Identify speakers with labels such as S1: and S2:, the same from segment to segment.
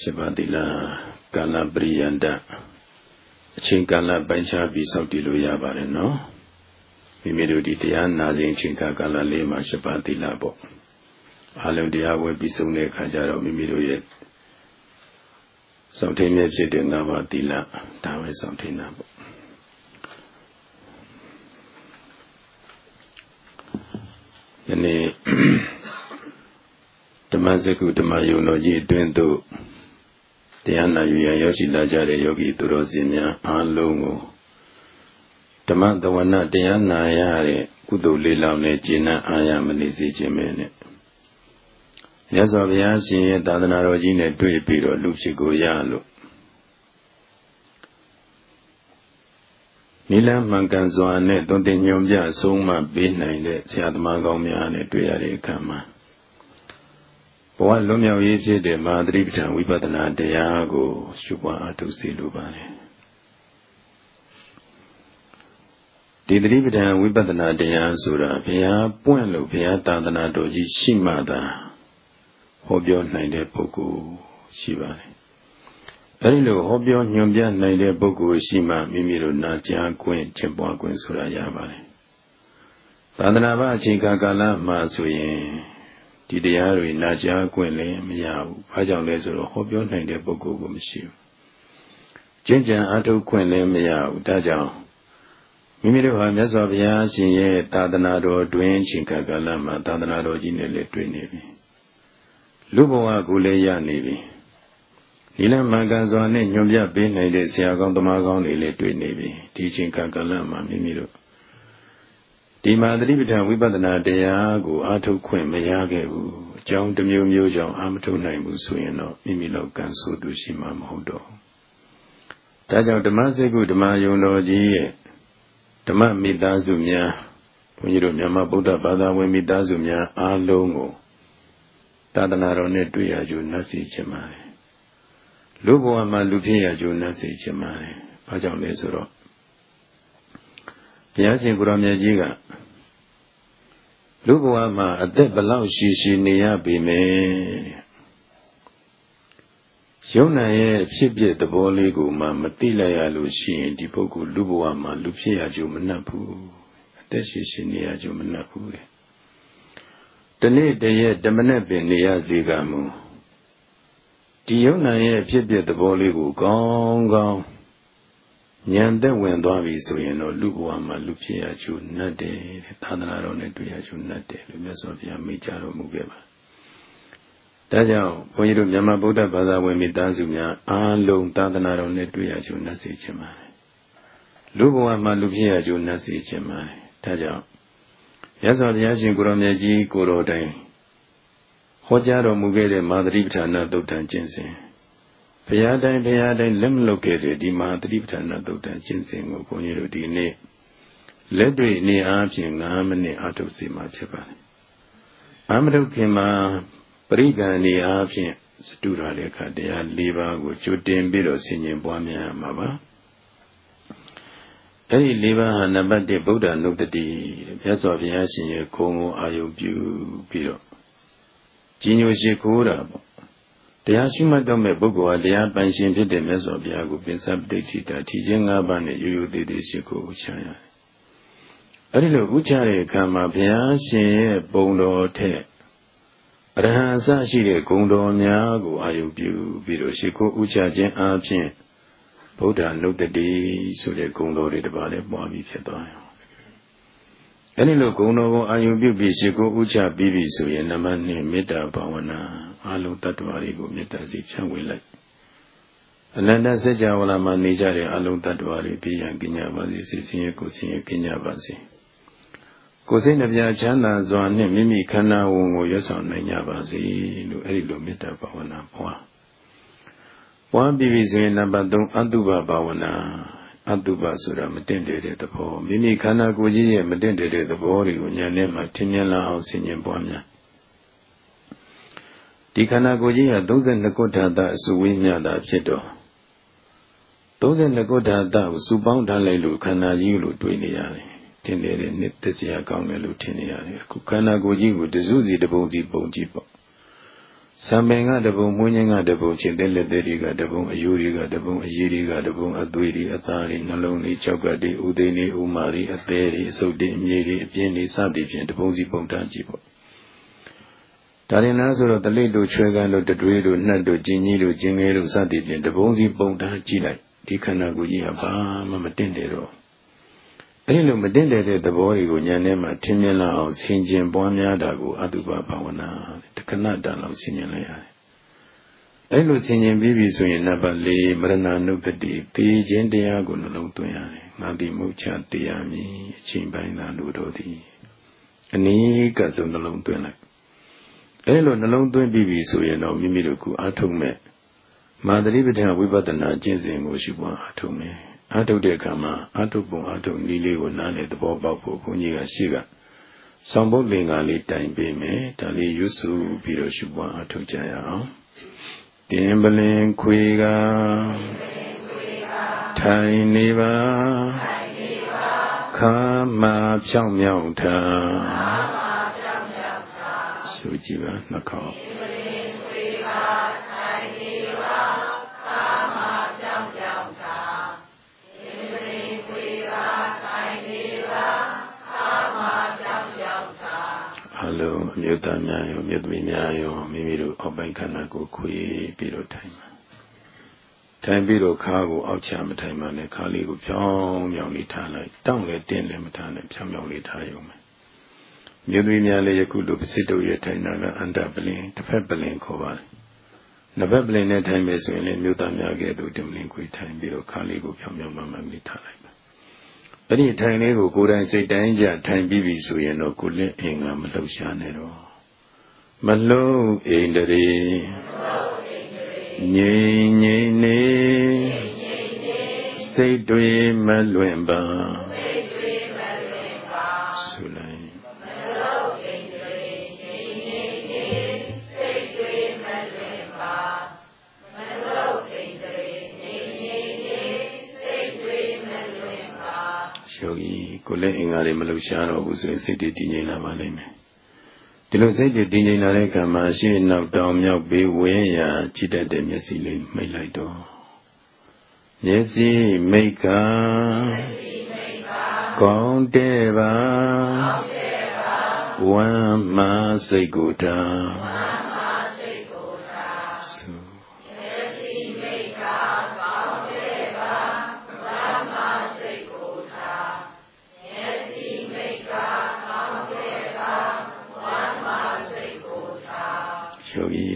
S1: ရှစ်ပါးသီလကာလပရိယန္တအချိန်ကာလပိုင်းခြားပြီးစောင့်တည်လို့ရပါတယ်နော်မိမိတို့ဒီတရားနာစဉ်အချိန်ကာလလေးမှာရှစ်ပါးသီလပေါ့အလုံးတရားဝဲပြီးဆုံးတဲ့အခါကျတော့မိမိတို့ရဲ့စောင့်ထိန်မြဲဖြစ်တဲ့ငါးပါးသီလဒါပဲစောင့်ထိန်တာပေါ့ယနေ့ဓမ္မစကုဓမ္မယုံတော်ကြီးအတွင်းသို့ တရားနာယူရန်ရောက်ရှိလာကြတဲ့ယောဂီသူတော်စင်များအားလုံးကိုဓမ္မတဝနာတရားနာရတဲ့ကုသိုလ်လေးလောင်နဲ့ကျင့်နှံအားရမနေစေခြင်းပဲနဲ့ရသော်ဘုရားရှင်ရဲ့သာသနာတော်ကြီးနဲ့တွေ့ပြီးတော့လူဖြစ်ကိုရလို့နိလမှန်ကန်စွာနဲ့သွန်သင်ညွန်ပြအဆုံးမပေးနိုင်တဲ့ဆရာသမားကောင်းများနဲ့တွေ့ရတဲ့အခါမှာ ဘဝလွတ်မြောက်ရေးဖြစ်တဲ့မဟာသတိပဋ္ဌာန်ဝိပဿနာတရားကိုရှုပွားအထုစေလိုပါတယ်ဒီသတိပဋ္ဌာန်ဝိပဿနာတရားဆိုတာဘုရားပွင့်လို့ဘုရားသာသနာတော်ကြီးရှိမှသာဟောပြောနိုင်တဲ့ပုဂ္ဂိုလ်ရှိပါတယ်အဲဒီလိုဟောပြောညွှန်ပြနိုင်တဲ့ပုဂ္ဂိုလ်ရှိမှမိမိတို့နာကြားခွင့်ကျင့်ပွားခွင့်ဆိုတာရပါတယ်သာသနာ့ဘာအချိန်ကာလမှာဆိုရင် ဒီတရားတွေနာကြားခွင့်လည်းမရဘူး။ဘာကြောင့်လဲဆိုတော့ဟောပြောနိုင်တဲ့ပုဂ္ဂိုလ်ကမရှိဘူး။ကျင့်ကြံအထုတ်ခွင့်လည်းမရဘူး။ဒါကြောင့်မိမိတို့ဟာမြတ်စွာဘုရားရှင်ရဲ့သာသနာတော်တွင်ချိန်ကာလမှာသာသနာတော်ကြီးနဲ့လည်းတွေ့နေပြီ။လူဘဝကိုလည်းရနေပြီ။ဒီလမှန်ကန်စွာနဲ့ညွန်ပြပေးနိုင်တဲ့ဆရာကောင်းသမားကောင်းတွေလည်းတွေ့နေပြီ။ဒီချိန်ကာလမှာမိမိတို့ ဒီမှာသတိပဋ္ဌာန်ဝိပဿနာတရားကိုအားထုတ်ခွင့်မရခဲ့ဘူးအကြောင်းတစ်မျိုးမျိုးကြောင့်အားမထုတ်နိုင်ဘူးဆိုရင်တော့မိမိလောက်ကံဆိုးသူရှိမှမဟုတ်တော့ဒါကြောင့်ဓမ္မစကုဓမ္မယုံတော်ကြီးရဲ့ဓမ္မမိသားစုများဘုန်းကြီးတို့မြန်မာဗုဒ္ဓဘာသာဝင်မိသားစုများအားလုံးကိုသာသနာတော်နဲ့တွေ့ရကြနှက်စီခြင်းပါတယ်လူဘဝမှာလူဖြစ်ရကြနှက်စီခြင်းပါတယ်ဘာကြောင့်လဲဆိုတော့ ဘုရားရှင်ကိုရောင်မြတ်ကြီးကလူဘဝမှာအသက်ဘလောက်ရှိရှိနေရပြီမယ်ယုံနာရဲ့ဖြစ်ဖြစ်သဘောလေးကိုမှမသိလိုက်ရလို့ရှိရင်ဒီပုဂ္ဂိုလ်လူဘဝမှာလူဖြစ်ရကြမနှက်ဘူးအသက်ရှိရှိနေရကြမနှက်ဘူးတဲ့တနေ့တည်းရဲ့ဓမ္မနဲ့ပင်နေရစေကမူဒီယုံနာရဲ့ဖြစ်ဖြစ်သဘောလေးကိုကောင်းကောင်း ဉာဏ်သက်ဝင်သွားပြီဆိုရင်တော့လူဘဝမှာလူဖြစ်ရကျိုးနှတ်တယ်တဲ့သာသနာတော်နဲ့တွေ့ရကျိုးနှတ်တယ်လို့မြတ်စွာဘုရားမိန့်ကြတော်မူခဲ့ပါဒါကြောင့်ဘုန်းကြီးတို့မြန်မာဗုဒ္ဓဘာသာဝင်မိသားစုများအားလုံးသာသနာတော်နဲ့တွေ့ရကျိုးနှတ်စေခြင်းပါတယ်လူဘဝမှာလူဖြစ်ရကျိုးနှတ်စေခြင်းပါတယ်ဒါကြောင့်မြတ်စွာဘုရားရှင်ကိုရောင်မြတ်ကြီးကိုတော်တိုင်ဟောကြားတော်မူခဲ့တဲ့မာသတိပဋ္ဌာနာသုတ်တန်ကျင့်စဉ် ဘုရားတိုင်းဘုရားတိုင်းလက်မလုတ်ခဲ့တဲ့ဒီမဟာတတိပဋ္ဌာန်သုတ်တန်ကျင့်စဉ်ကိုဘုန်းကြီးတို့ဒီနေ့လက်တွေ့နေအားဖြင့်9မိနစ်အထုတ်စီမှာဖြစ်ပါတယ်။အာမထုတ်ခင်မှာပရိကံနေအားဖြင့်စတုရတဲ့အခါတရား၄ပါးကိုကြိုတင်ပြီးတော့ဆင်ញင်ပွားများမှာပါ။အဲဒီ၄ပါးဟာနံပါတ်1ဗုဒ္ဓနုတ္တိမြတ်စွာဘုရားရှင်ရဲ့ခုံကိုအာယုပြုပြီးတော့ကြီးညိုရှိခိုးတာပေါ့ တရားရှိမှတ်တော့မဲ့ပုဂ္ဂိုလ်ဟာတရားပိုင်ရှင်ဖြစ်တဲ့မြတ်စွာဘုရားကိုပင်စပဋိဋ္ဌိတာထီခြင်း၅ပါးနဲ့ရိုးရိုးသေးသေးရှိကိုဥချရတယ်။အဲဒီလိုဥချတဲ့အခါမှာဘုရားရှင်ရဲ့ပုံတော်ထက်အရဟံအစရှိတဲ့ဂုဏ်တော်များကိုအာယုပြုပြီးတော့ရှိကိုဥချခြင်းအပြင်ဗုဒ္ဓနုတ္တိဆိုတဲ့ဂုဏ်တော်တွေတပါးလည်းပွားပြီးဖြစ်သွားတယ်။အဲဒီလိုဂုဏ်တော်ကိုအာယုပြုပြီးရှိကိုဥချပြီးပြီဆိုရင်နမနဲ့မေတ္တာဘာဝနာ အလုံးတ attva တွေကိုမေတ္တာစီဖြန့်ဝေလိုက်အနန္တစัจ java လာမှာနေကြတဲ့အလုံးတ attva တွေပြည့်ရန်ကညပါစေစိတ်ဆင်းရဲကိုယ်ဆင်းရဲကညပါစေကိုယ်စိတ်နှပြချမ်းသာစွာနဲ့မိမိခန္ဓာဝန်ကိုရွတ်ဆောင်နိုင်ကြပါစေလို့အဲ့ဒီလိုမေတ္တာဘာဝနာပွားပွားပြီးပြီဆိုရင်နံပါတ်3အတုပဘာဝနာအတုပဆိုတာမတင့်တယ်တဲ့သဘောမိမိခန္ဓာကိုယ်ကြီးရဲ့မတင့်တယ်တဲ့သဘောတွေကိုဉာဏ်နဲ့မှထင်မြင်လာအောင်ဆင်ញင်ပွားများ ဒီခန္ဓာကိုယ်ကြီးဟာ32ခုဓာတ်အစုဝေးမြတာဖြစ်တော့32ခုဓာတ်ကိုစုပေါင်းထားလိုက်လို့ခန္ဓာကြီးလို့တွေးနေရတယ်ထင်တယ်နှစ်သစ္စာကောင်းတယ်လို့ထင်နေရတယ်အခုခန္ဓာကိုယ်ကြီးကိုတစုစီတပုံစီပုံကြည့်ပေါ့စံပင်ကတပုံမွင်းခြင်းကတပုံခြေသက်လက်သက်တွေကတပုံအယိုးတွေကတပုံအရည်တွေကတပုံအသွေးတွေအသားတွေနှလုံးတွေကြောက်ကတွေဥသိန်းတွေဥမာတွေအသေးတွေအစုပ်တွေအမြေတွေအပြင်းတွေစသည်ဖြင့်တပုံစီပုံတန်းကြည့်ပေါ့ ဒါရင်လားဆိုတော့တလိတို့ချွဲကန်တို့တတွေးတို့နှက်တို့ကျင်ကြီးတို့ကျင်ငယ်တို့စသည်ဖြင့်တပုံစီပုံတန်းကြည့်လိုက်ဒီခန္ဓာကိုယ်ကြီးကဘာမှမတင့်တယ်တော့အဲ့ဒီလိုမတင့်တယ်တဲ့သဘောတွေကိုဉာဏ်ထဲမှာထင်မြင်လာအောင်ဆင်ခြင်ပွားများတာကိုအတုပဘာဝနာတခဏတန်လောက်ဆင်ခြင်လိုက်ရတယ်အဲ့လိုဆင်ခြင်ပြီးပြီဆိုရင်နံပါတ်၄မရဏနုပတိသိခြင်းတရားကိုနှလုံးသွင်းရတယ်ငါသည်မုတ်ချတရားမည်အချိန်ပိုင်းသာလို့တို့သည်အနည်းကဆုံးနှလုံးသွင်းလိုက် အဲ့လိုနှလုံးသွင်းပြီးပြီဆိုရင်တော့မိမိတို့ကအာထုံမဲ့မာသတိပဋ္ဌာန်ဝိပဿနာကျင့်စဉ်ကိုရှိပွားအာထုံမယ်အာထုတဲ့အခါမှာအာထုပုံအာထုနည်းလေးကိုနားလေသဘောပေါက်ဖို့ဘုန်းကြီးကရှိကဆောင်ဘုတ်လင်္ကာလေးတိုင်ပေးမယ်ဒါလေးရွတ်စုပြီးတော့ရှိပွားအာထုကြရအောင်တင်ပလင်ခွေကထိုင်နေပါခါမာဖြောင်းမြောင်းထား ဆိုကြည့်ပါနှခေါင်းအလုံးအမျိုးသားများရောမြတ်သမီးများရောမိမိတို့အောက်ပိုင်းခန္ဓာကိုခွေပြီးတော့ထိုင်ပါထိုင်ပြီးတော့ခါကိုအောက်ချမထိုင်ပါနဲ့ခါလေးကိုဖြောင်းဖြောင်းလေးထားလိုက်တောင့်လည်းတင်းလည်းမထားနဲ့ဖြောင်းဖြောင်းလေးထားရုံပဲ မြို့သမီးများလည်းယခုလိုပစိတုရဲ့ထိုင်တာကအန္တပလင်တစ်ဖက်ပလင်ခေါ်ပါတယ်။နှစ်ဖက်ပလင်နဲ့ထိုင်မယ်ဆိုရင်လည်းမြို့သားများကဲ့သို့တင်ပလင်ခွေထိုင်ပြီးတော့ခါလေးကိုဖြောင်းဖြောင်းမှန်မှန်လေးထားလိုက်ပါ။အဲ့ဒီထိုင်လေးကိုကိုယ်တိုင်စိတ်တိုင်းကြထိုင်ပြီးပြီဆိုရင်တော့ကိုလက်အင်္ဂါမလှုပ်ရှားနဲ့တော့မလှုပ်အိန္ဒြေငြိမ်ငြိမ်နေစိတ်တွေမလွင့်ပါ ကိုယ်လည်းအင်္ဂါတွေမလှူရှားတော့ဘူးဆိုရင်စိတ်တွေတည်ငြိမ်လာပါလိမ့်မယ်ဒီလိုစိတ်တွေတည်ငြိမ်လာတဲ့အခါမှာရှေ့နောက်တောင်မြောက်ဘေးဝဲရာကြည့်တတ်တဲ့မျက်စိလေးမိတ်လိုက်တော့မျက်စိမိတ်ကကောင်းတဲ့ပါဝမ်းမစိတ်ကိုတာ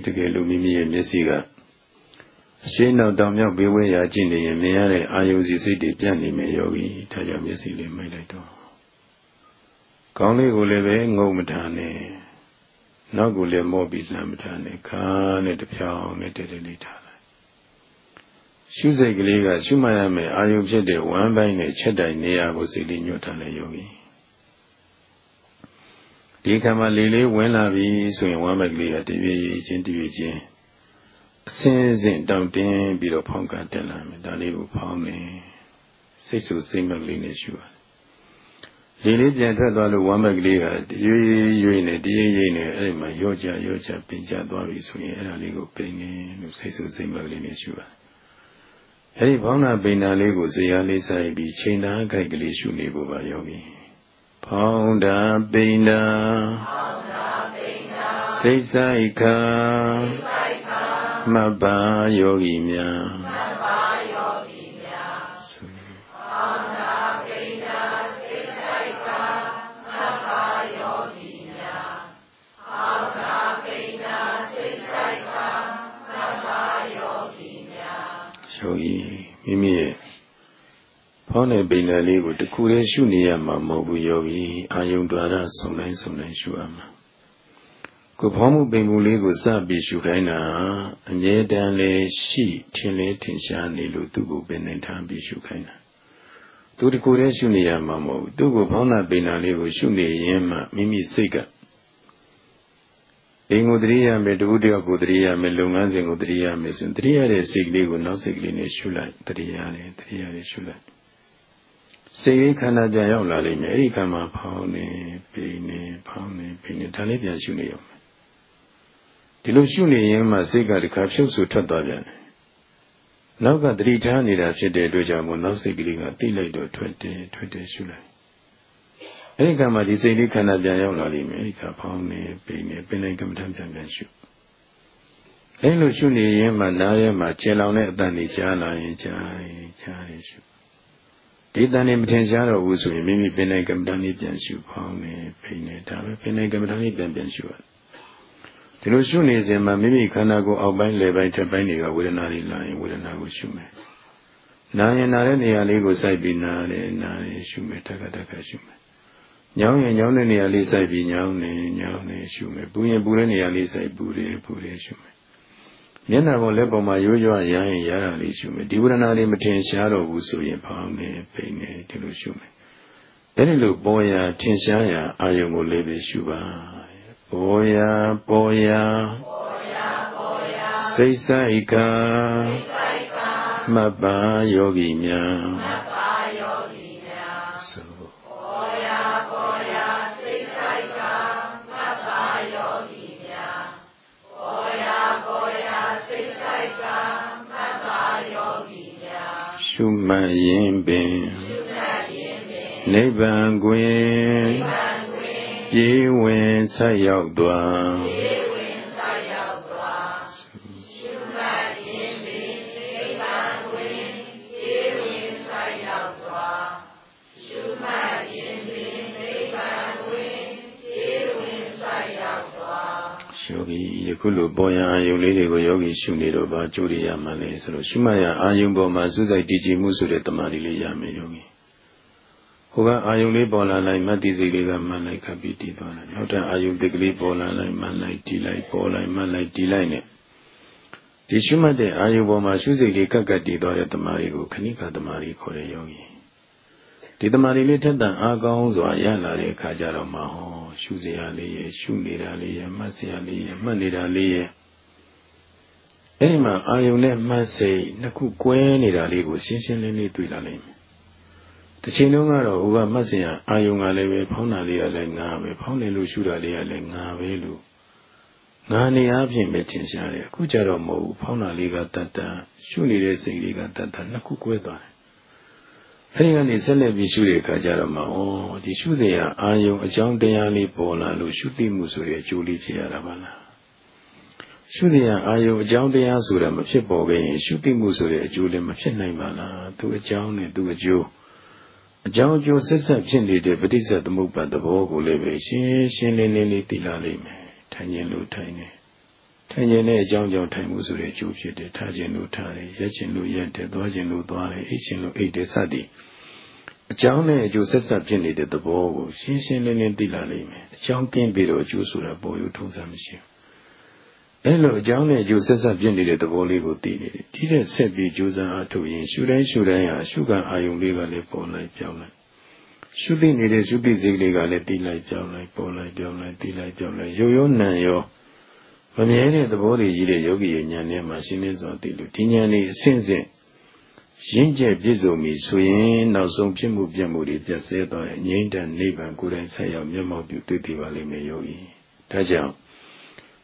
S1: တကယ်လို့မိမိရဲ့မျက်စိကအရှင်းနောက်တောင်မြောက်ဘေးဝဲရာကြည့်နေရင်မြင်ရတဲ့အာယုစီစိတ်တွေပြတ်နေမယ်ယောဂီဒါကြောင့်မျက်စိလေးမိတ်လိုက်တော့ကောင်းလေးကိုလည်းပဲငုံမထားနဲ့နောက်ကိုလည်းမော့ပြီးလှမ်းမထားနဲ့ခါနဲ့တဖြောင်းနဲ့တည်းတည်းလေးထားလိုက်ရှုစိတ်ကလေးကရှုမှတ်ရမယ်အာယုဖြစ်တဲ့ဝမ်းပိုင်းနဲ့ချက်တိုင်နေရာကိုစိတ်လေးညွတ်ထားလဲယောဂီ ဒီခါမှာလေလေးဝင်လာပြီဆိုရင်ဝမ်းမက်ကလေးကတပြေးချင်းတပြေးချင်းအစင်းစင်းတောင့်တင်းပြီးတော့ဖောင်းကတက်လာမယ်ဒါလေးကိုဖောင်းနေစိတ်ဆူစိတ်မက်ကလေးနဲ့ရှူရတယ်လေလေးပြန်ထွက်သွားလို့ဝမ်းမက်ကလေးကရွေ့ရွေ့နေတရိပ်ရိပ်နေအဲ့ဒီမှာရော့ကြရော့ကြပင်ကျသွားပြီဆိုရင်အဲ့ဒါလေးကိုပိန်နေလို့စိတ်ဆူစိတ်မက်ကလေးနဲ့ရှူရတယ်အဲ့ဒီဘောင်းနာပိန်နာလေးကိုဇေယျလေးဆိုင်ပြီးချိန်သားခိုက်ကလေးရှုနေဖို့ပါယောဂီ ဖောင်းတာပိန်တာစိတ်ဆိုင်ခာမပ္ပါယောဂီများမပ္ပါယောဂီများဖောင်းတာပိန်တာစိတ်ဆိုင်ခာမပ္ပါယောဂီများ ဖောင်းတဲ့ပင်လယ်လေးကိုတခုတည်းရှုနေရမှာမဟုတ်ဘူးယောဂီအာယုံဒွါရဆုံတိုင်းဆုံတိုင်းရှုရမှာကိုဖောင်းမှုပင်မှုလေးကိုစပြီးရှုခိုင်းတာအမြဲတမ်းလေးရှိထင်လေးထင်ရှားနေလို့သူ့ကိုပင်နေထားပြီးရှုခိုင်းတာသူတခုတည်းရှုနေရမှာမဟုတ်ဘူးသူ့ကိုဖောင်းတဲ့ပင်လယ်လေးကိုရှုနေရင်မှမိမိစိတ်ကအင်ကိုတရိယာမယ်တခုတယောက်ကိုတရိယာမယ်လုပ်ငန်းစဉ်ကိုတရိယာမယ်ဆိုရင်တရိယာတဲ့စိတ်လေးကိုနောက်စိတ်ကလေးနဲ့ရှုလိုက်တရိယာတယ်တရိယာတယ်ရှုလိုက် စိတ်ခန္ဓာပြန်ရောက်လာလိမ့်မယ်အဲ့ဒီကံမှာဖောင်းနေပိနေဖောင်းနေပိနေဒါလေးပြန်ရှုနေရမယ်ဒီဒီလိုရှုနေရင်မှစိတ်ကတခါဖြုတ်ဆူထွက်သွားပြန်တယ်နောက်ကတတိထားနေတာဖြစ်တဲ့အတွက်ကြောင့်မို့နောက်စိတ်ကလေးကသိလိုက်တော့ထွက်တယ်ထွက်တယ်ရှုလိုက်အဲဒီကမှဒီစိတ်လေးခန္ဓာပြန်ရောက်လာလိမ့်မယ်အဲဒီကဖောင်းနေပိနေပင်နေကမ္မထပြန်ပြန်ရှုအဲလိုရှုနေရင်မှနားရဲမှကျင်လောင်တဲ့အတန်ကြီးကြားလာရင်ကြားရင်ကြားရင်ရှု ဒီတန်နေမထင်ရှားတော့ဘူးဆိုရင်မိမိပင်နေကမ္မထလေးပြန်ရှုဖောင်းနေပိနေဒါပဲပင်နေကမ္မထလေးပြန်ပြန်ရှုရတယ်ဒီလိုရှုနေစဉ်မှာမိမိခန္ဓာကိုယ်အောက်ပိုင်းလယ်ပိုင်းထက်ပိုင်းတွေကဝေဒနာတွေလာရင်ဝေဒနာကိုရှုမယ်။နာရင်နာတဲ့နေရာလေးကိုစိုက်ပြီးနာတယ်နာတယ်ရှုမယ်တက္ကတက္ကရှုမယ်။ညောင်းရင်ညောင်းတဲ့နေရာလေးစိုက်ပြီးညောင်းနေညောင်းနေရှုမယ်။ပူရင်ပူတဲ့နေရာလေးစိုက်ပူတယ်ပူတယ်ရှုမယ်။ မျက်နှာပေါ်လက်ပေါ်မှာရိုးရွရရင်ရတာလေးရှုမယ်။ဒီဝေဒနာလေးမထင်ရှားတော့ဘူးဆိုရင်ဖောင်းနေပိန်နေဒီလိုရှုမယ်။အဲဒီလိုပေါ်ရာထင်ရှားရာအာယုံကိုလေးပဲရှုပါ။ပေါ်ရာပေါ်ရာစိတ်ဆိုင်ကမပ္ပါယောဂီများ ရှုမှတ်ရင်ပင်ရှုမှတ်ရင်ပင်နိဗ္ဗာန်ကိုနိဗ္ဗာန်ပြေဝင်ဆက်ရောက်သွား ယောဂီယခုလိုပေါ်ရအာယုလေးတွေကိုယောဂီရှုနေတော့ဘာကြိုးရရမှလဲဆိုတော့ရှုမှတ်ရအာယုပေါ်မှာစုစိုက်တည်ကြည်မှုဆိုတဲ့တမာရီလေးရမယ်ယောဂီဟိုကအာယုံလေးပေါ်လာလိုက်မတ်တိစိတ်လေးကမှန်လိုက်ခပ်ပြီးတည်သွားတယ်။နောက်တဲ့အာယုံတစ်ကလေးပေါ်လာလိုက်မှန်လိုက်တည်လိုက်ပေါ်လိုက်မှန်လိုက်တည်လိုက်နဲ့ဒီရှုမှတ်တဲ့အာယုံပေါ်မှာရှုစိတ်လေးကပ်ကပ်တည်သွားတဲ့တမာရီကိုခဏိကတမာရီခေါ်တဲ့ယောဂီ။ဒီတမာရီလေးထက်တန်အားကောင်းစွာရလာတဲ့အခါကျတော့မှဟော ရှုစရာလေးရဲ့ရှုနေတာလေးရဲ့မှတ်စရာလေးရဲ့မှတ်နေတာလေးရဲ့အဲ့ဒီမှာအာယုံနဲ့မှတ်စိတ်နှစ်ခုကွဲနေတာလေးကိုရှင်းရှင်းလင်းလင်းတွေ့လာလိမ့်မယ်တစ်ချိန်လုံးကတော့ဟိုကမှတ်စရာအာယုံကလည်းပဲဖောင်းတာလေးကလည်းငါပဲဖောင်းနေလို့ရှုတာလေးကလည်းငါပဲလို့ငါနေအားဖြင့်ပဲထင်ရှားတယ်အခုကျတော့မဟုတ်ဘူးဖောင်းတာလေးကတတ်တတ်ရှုနေတဲ့စိတ်လေးကတတ်တတ်နှစ်ခုကွဲသွားတယ် အဲဒီကနေဆက်လက်ပြီးရှုတဲ့အခါကျတော့မှဩဒီရှုစရာအာယုံအကြောင်းတရားလေးပေါ်လာလို့ရှုသိမှုဆိုတဲ့အကျိုးလေးဖြစ်ရတာပါလားရှုစရာအာယုံအကြောင်းတရားဆိုတာမဖြစ်ပေါ်ခဲ့ရင်ရှုသိမှုဆိုတဲ့အကျိုးလည်းမဖြစ်နိုင်ပါလားသူအကြောင်းနဲ့သူအကျိုးအကြောင်းအကျိုးဆက်ဆက်ဖြစ်နေတဲ့ပဋိစ္စသမုပ္ပါသဘောကိုလည်းပဲရှင်းရှင်းလင်းလင်းလေးသိလာလိမ့်မယ်။ထိုင်ခြင်းလို့ထိုင်တယ်။ ထိုင်ခြင်းနဲ့အကြောင်းကြောင့်ထိုင်မှုဆိုတဲ့အကျိုးဖြစ်တယ်။ထားခြင်းလို့ထားတယ်။ရက်ခြင်းလို့ရက်တယ်။သွားခြင်းလို့သွားတယ်။အိပ်ခြင်းလို့အိပ်တယ်စသည်အကြောင်းနဲ့အကျိုးဆက်ဆက်ဖြစ်နေတဲ့သဘောကိုရှင်းရှင်းလင်းလင်းသိလာလိမ့်မယ်။အကြောင်းကင်းပြီးတော့အကျိုးဆိုတာပေါ်ယူထုံးစံမရှိဘူး။အဲလိုအကြောင်းနဲ့အကျိုးဆက်ဆက်ဖြစ်နေတဲ့သဘောလေးကိုသိနေတယ်။ဒီတဲ့ဆက်ပြီးကြိုးစားအထုတ်ရင်ရှုတိုင်းရှုတိုင်းဟာရှုကအာယုံလေးကလည်းပေါ်လိုက်ပြောင်းလိုက်ရှုသိနေတဲ့ရှုသိစိတ်လေးကလည်းတီးလိုက်ပြောင်းလိုက်ပေါ်လိုက်ပြောင်းလိုက်တီးလိုက်ပြောင်းလိုက်ရိုးရိုးနံရော မမြဲတဲ့သဘောတွေကြီးတဲ့ယောဂီရဲ့ဉာဏ်နဲ့မှရှင်းလင်းစွာသိလို့ဒီဉာဏ်လေးအစဉ်စဉ်ရင့်ကျက်ပြည့်စုံပြီဆိုရင်နောက်ဆုံးဖြစ်မှုပြတ်မှုတွေပြတ်ဆဲသွားတဲ့ငြိမ့်တဲ့နိဗ္ဗာန်ကိုယ်တိုင်ဆက်ရောက်မျက်မှောက်ပြုတွေ့တည်ပါလိမ့်မယ်ယောဂီဒါကြောင့်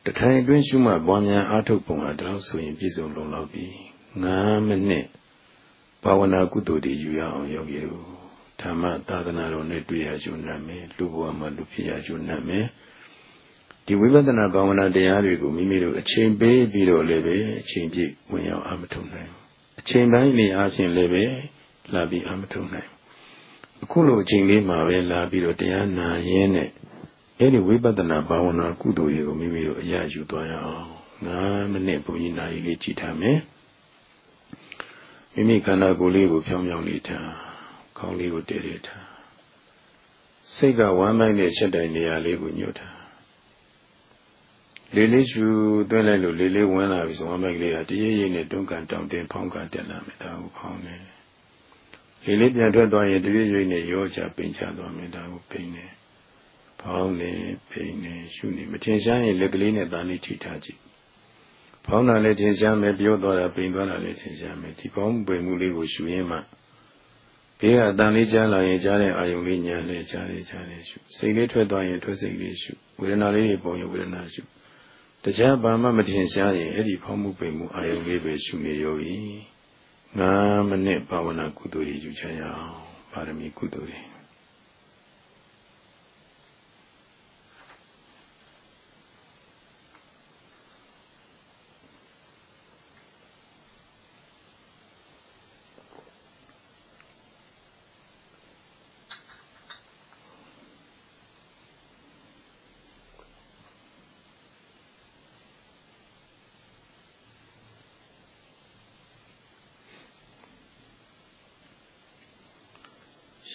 S1: တထိုင်အတွင်းရှုမှတ်ပွားများအားထုတ်ပုံဟာဒါလို့ဆိုရင်ပြည့်စုံလုံလောက်ပြီ9မိနစ်ဘာဝနာကုသိုလ်တွေယူရအောင်ယောဂီတို့ဓမ္မသာသနာတော်နဲ့တွေ့ရကြုံနိုင်မယ်လူဘဝမှာလူဖြစ်ရကြုံနိုင်မယ် ဒီဝိပဿနာဘာဝနာတရားတွေကိုမိမိတို့အချိန်ပေးပြီးတော့လည်းပဲအချိန်ပြည့်ဝင်ရောက်အမထုံနိုင်အချိန်တိုင်းနေအားဖြင့်လည်းပဲလာပြီးအမထုံနိုင်အခုလိုအချိန်လေးမှာပဲလာပြီးတော့တရားနာရင်းနဲ့အဲ့ဒီဝိပဿနာဘာဝနာကုသိုလ်တွေကိုမိမိတို့အရယူသွားရအောင်9မိနစ်ဘုန်းကြီးနာရီလေးကြည်ထားမယ်မိမိခန္ဓာကိုယ်လေးကိုဖြောင်းဖြောင်းလေးထားခေါင်းလေးကိုတည်တည်ထားစိတ်ကဝမ်းပိုင်းနဲ့ချက်တိုင်နေရာလေးကိုညှို့ထား လေးလေးရှူသွင်းလိုက်လို့လေးလေးဝင်လာပြီဆိုဝမ်းပိုင်းကလေးကတရေရေနဲ့တွန်းကန်တောင်းတင်ဖောင်းကန်တက်လာမယ်ဒါကိုဖောင်းတယ်လေးလေးပြန်ထွက်သွားရင်တရေရေနဲ့ရောချပိန်ချသွားမယ်ဒါကိုပိန်တယ်ဖောင်းနေပိန်နေရှုနေမထင်ရှားရင်လက်ကလေးနဲ့သားလေးထိထားကြည့်ဖောင်းတာလည်းထင်ရှားမယ်ပြောသွားတာပိန်သွားတာလည်းထင်ရှားမယ်ဒီဖောင်းပိန်မှုလေးကိုရှုရင်းမှဘေးကအတန်လေးကြားလာရင်ကြားတဲ့အာယုံလေးညာလေးကြားလေးကြားလေးရှုစိတ်လေးထွက်သွားရင်ထွက်စိတ်လေးရှုဝေဒနာလေးတွေပေါ်ရင်ဝေဒနာရှု တရားဘာမှမထင်ရှားရင်အဲ့ဒီဖောက်မှုပိန်မှုအာယုံလေးပဲရှုနေရောဤ9မိနစ်ဘာဝနာကုသိုလ်တွေယူချရအောင်ပါရမီကုသိုလ်တွေ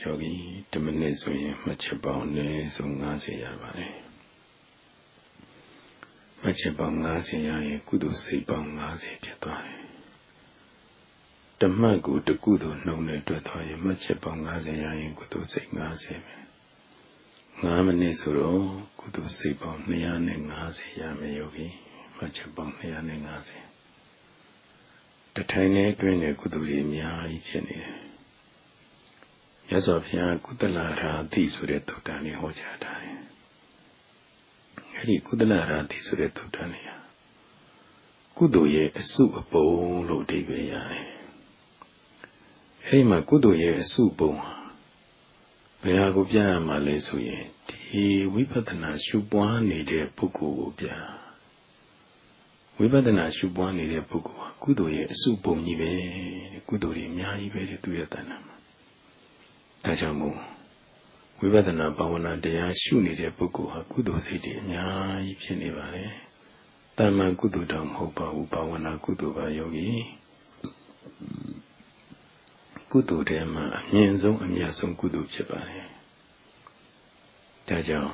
S1: ယောဂီ10မိနစ်ဆိုရင်မှတ်ချက်ပေါင်းအနည်းဆုံး90ရပါတယ်မှတ်ချက်ပေါင်း90ရရင်ကုသိုလ်စိတ်ပေါင်း90ဖြစ်သွားတယ်ဓမ္မကိုတကုသိုလ်နှုံနဲ့တွေ့သွားရင်မှတ်ချက်ပေါင်း90ရရင်ကုသိုလ်စိတ်90ပဲ9မိနစ်ဆိုတော့ကုသိုလ်စိတ်ပေါင်း250ရမယ်ယောဂီမှတ်ချက်ပေါင်း250တထိုင်နဲ့တွင်းတဲ့ကုသိုလ်တွေအများကြီးဖြစ်နေတယ် ရသော်ဘုရားကုသလရာတိဆိုတဲ့သုတ္တန်လေးဟောကြားထားတယ်။အဲဒီကုသလရာတိဆိုတဲ့သုတ္တန်လေးဟာကုသိုလ်ရဲ့အစုအပုံလို့အဓိပ္ပာယ်ရတယ်။အဲဒီမှာကုသိုလ်ရဲ့အစုပုံဟာဘယ်ဟာကိုပြရမှာလဲဆိုရင်ဒီဝိပဿနာရှုပွားနေတဲ့ပုဂ္ဂိုလ်ကိုပြဝိပဿနာရှုပွားနေတဲ့ပုဂ္ဂိုလ်ဟာကုသိုလ်ရဲ့အစုပုံကြီးပဲကုသိုလ်တွေအများကြီးပဲသူရဲ့တဏ္ဍာမှာ ဒါကြောင့်မို့ဝိပဿနာဘာဝနာတရားရှုနေတဲ့ပုဂ္ဂိုလ်ဟာကုသိုလ်စိတ်တွေအများကြီးဖြစ်နေပါလေ။တာမန်ကုသိုလ်တောင်မဟုတ်ပါဘူးဘာဝနာကုသိုလ်ပါယောဂီ။ကုသိုလ်ထဲမှာအမြင့်ဆုံးအမြတ်ဆုံးကုသိုလ်ဖြစ်ပါလေ။ဒါကြောင့်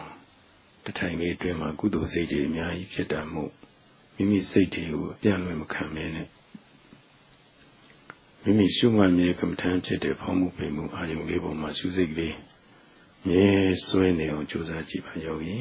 S1: တထိုင်လေးအတွင်းမှာကုသိုလ်စိတ်တွေအများကြီးဖြစ်တာမို့မိမိစိတ်တွေကိုအပြန့်လွင့်မခံမနဲ့ မိမိရှုမှတ်မြဲကမ္မထမ်းဖြစ်တဲ့ဖောင်းမှုပိန်မှုအာယုံလေးပေါ်မှာရှုစိတ်ကလေးမြဲဆွဲနေအောင်ကြိုးစားကြည့်ပါယောဂီ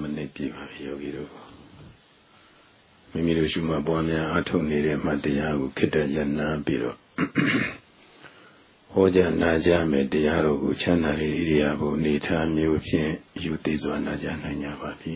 S1: မိနစ်ပြည့်ပါပြီယောဂီတို့မိမိတို့ရှုမှတ်ပွားများအထုတ်နေတဲ့မှတရားကိုခိတ္တရနာပြီးတော့ဟောကြားနာကြားမယ်တရားတော်ကိုချမ်းသာလေးဣရိယာပုနေထားမျိုးဖြင့်ယူသိစွာနာကြားနိုင်ကြပါပြီ